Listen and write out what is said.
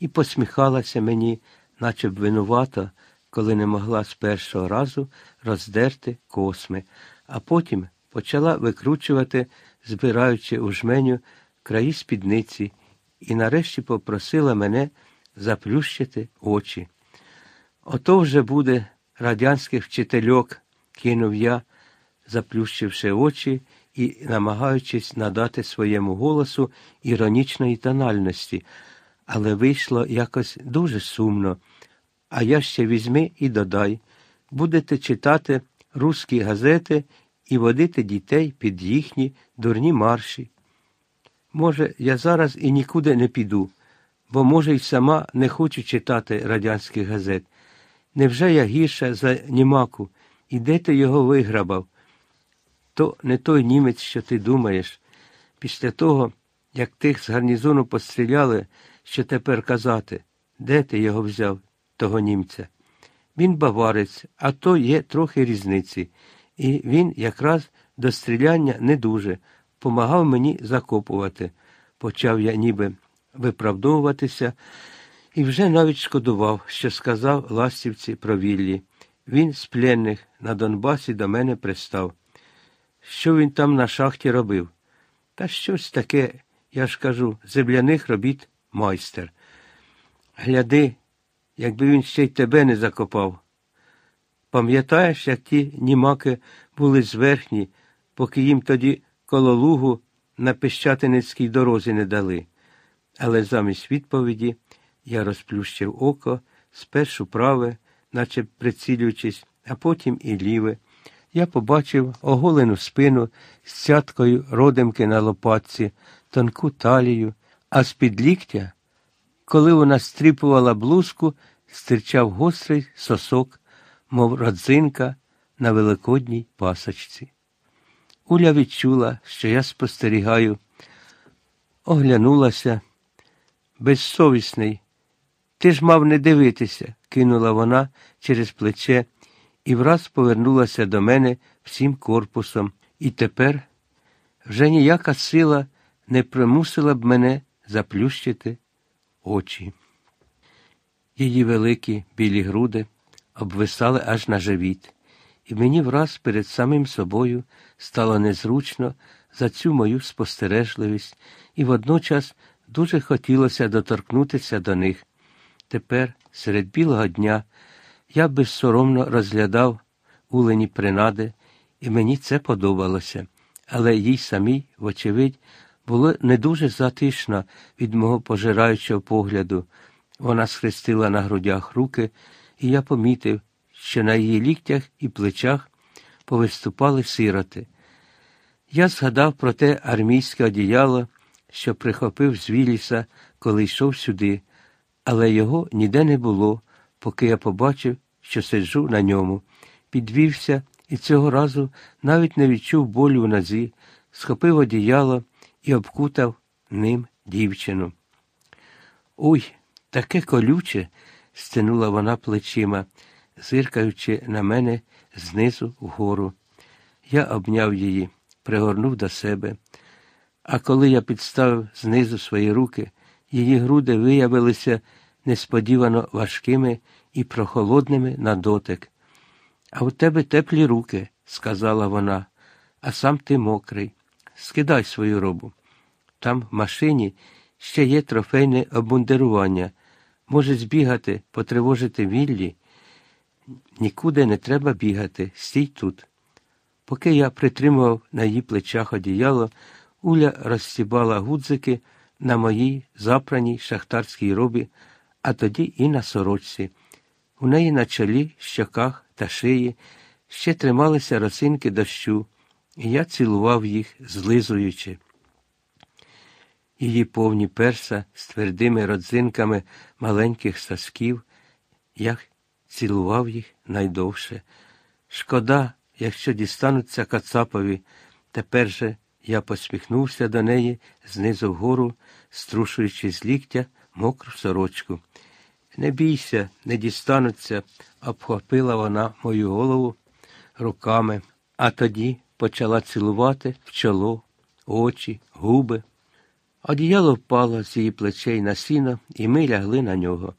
і посміхалася мені, наче б винувато, коли не могла з першого разу роздерти косми, а потім почала викручувати, збираючи у жменю краї спідниці, і нарешті попросила мене заплющити очі. Ото вже буде радянських вчительок, кинув я, заплющивши очі і намагаючись надати своєму голосу іронічної тональності, але вийшло якось дуже сумно. А я ще візьми і додай будете читати русські газети і водити дітей під їхні дурні марші. Може, я зараз і нікуди не піду, бо, може, й сама не хочу читати радянських газет. Невже я гірша за німаку, і де ти його виграбав? То не той німець, що ти думаєш. Після того, як тих з гарнізону постріляли, що тепер казати, де ти його взяв, того німця? Він баварець, а то є трохи різниці, і він якраз до стріляння не дуже, помагав мені закопувати. Почав я ніби виправдовуватися і вже навіть шкодував, що сказав ластівці про Віллі. Він з пленних на Донбасі до мене пристав. Що він там на шахті робив? Та щось таке, я ж кажу, земляних робіт майстер. Гляди, якби він ще й тебе не закопав. Пам'ятаєш, як ті німаки були зверхні, поки їм тоді коло лугу на Пещатиницькій дорозі не дали. Але замість відповіді я розплющив око, спершу праве, наче прицілюючись, а потім і ліве. Я побачив оголену спину з цяткою родимки на лопатці, тонку талію, а з-під ліктя, коли вона стріпувала блузку, стирчав гострий сосок, мов родзинка на великодній пасочці. Уля відчула, що я спостерігаю, оглянулася. Безсовісний. Ти ж мав не дивитися, кинула вона через плече і враз повернулася до мене всім корпусом, і тепер вже ніяка сила не примусила б мене заплющити очі. Її великі білі груди обвисали аж на живіт, і мені враз перед самим собою стало незручно за цю мою спостережливість, і водночас дуже хотілося доторкнутися до них. Тепер, серед білого дня, я безсоромно розглядав улені принади, і мені це подобалося, але їй самій, вочевидь, було не дуже затишно від мого пожираючого погляду. Вона схрестила на грудях руки, і я помітив, що на її ліктях і плечах повиступали сироти. Я згадав про те армійське одіяло, що прихопив з Віліса, коли йшов сюди, але його ніде не було, поки я побачив, що сиджу на ньому, підвівся і цього разу навіть не відчув болю в нозі, схопив одіяло і обкутав ним дівчину. Ой, таке колюче, стинула вона плечима, зиркаючи на мене знизу вгору. Я обняв її, пригорнув до себе. А коли я підставив знизу свої руки, її груди виявилися несподівано важкими і прохолодними на дотик. А у тебе теплі руки, сказала вона, а сам ти мокрий. Скидай свою робу. Там в машині ще є трофейне обмундирування. Може збігати, потривожити Віллі. Нікуди не треба бігати, стій тут. Поки я притримував на її плечах одіяло, Уля розсібала гудзики на моїй запраній шахтарській робі, а тоді і на сорочці. У неї на чолі, щоках та шиї ще трималися росинки дощу, і я цілував їх, злизуючи. Її повні перса з твердими родзинками маленьких сосків, я цілував їх найдовше. Шкода, якщо дістануться Кацапові, тепер же я посміхнувся до неї знизу вгору, струшуючи з ліктя мокру сорочку. Не бійся, не дістануться, обхопила вона мою голову руками, а тоді почала цілувати в чоло, очі, губи. Одіяло впало з її плечей на сіно, і ми лягли на нього.